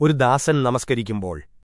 ഒരു ദാസൻ നമസ്കരിക്കുമ്പോൾ